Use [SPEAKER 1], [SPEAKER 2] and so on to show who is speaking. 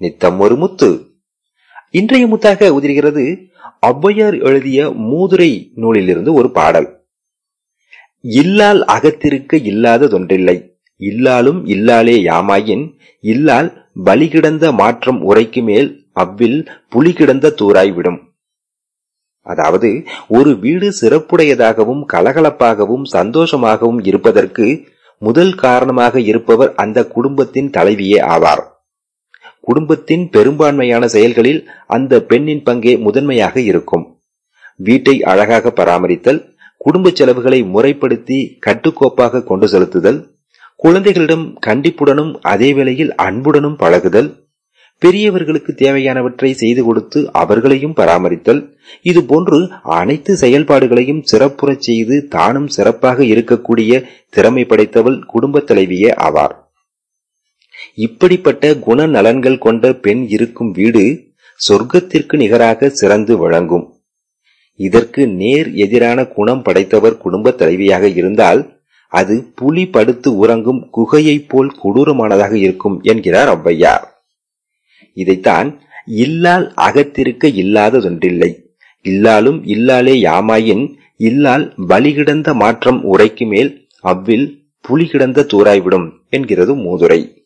[SPEAKER 1] நித்தம் ஒரு முத்து. இன்றைய முத்தாக உதிர்கிறது ஔவையார் எழுதிய மூதுரை நூலிலிருந்து ஒரு பாடல். இல்லால் அகத்திருக்க இல்லாததொன்றில்லை இல்லாலும் இல்லாலே யாமாயின் இல்லால் பலி கிடந்த மாற்றம் உரைக்கு மேல் அவ்வில் புலி கிடந்த தூராய்விடும். அதாவது ஒரு வீடு சிறப்புடையதாகவும் கலகலப்பாகவும் சந்தோஷமாகவும் இருப்பதற்கு முதல் காரணமாக இருப்பவர் அந்த குடும்பத்தின் தலைவியே ஆவார். குடும்பத்தின் பெரும்பான்மையான செயல்களில் அந்த பெண்ணின் பங்கே முதன்மையாக இருக்கும். வீட்டை அழகாக பராமரித்தல் குடும்ப செலவுகளை முறைப்படுத்தி கட்டுக்கோப்பாக கொண்டு செலுத்துதல் குழந்தைகளிடம் கண்டிப்புடனும் அதே வேளையில் அன்புடனும் பழகுதல் பெரியவர்களுக்கு தேவையானவற்றை செய்து கொடுத்து அவர்களையும் பராமரித்தல் இது போன்று அனைத்து செயல்பாடுகளையும் சிறப்புறச் செய்து தானும் சிறப்பாக இருக்கக்கூடிய திறமை படைத்தவள் குடும்ப தலைவியே ஆவார். இப்படிப்பட்ட குண நலன்கள் கொண்ட பெண் இருக்கும் வீடு சொர்க்கத்திற்கு நிகராக சிறந்து வழங்கும் இதற்கு நேர் எதிரான குணம் படைத்தவர் குடும்ப தலைவியாக இருந்தால் அது புலி படுத்து உறங்கும் குகையைப் போல் கொடூரமானதாக இருக்கும் என்கிறார் ஔவையார். இதைத்தான் இல்லால் அகத்திருக்க இல்லாததொன்றில்லை. இல்லாலும் இல்லாலே யாமாயின் இல்லால் பலிகிடந்த மாற்றம் உரைக்கு மேல் அவ்வில் புலி கிடந்த தூராய்விடும் என்கிறது மூதுரை.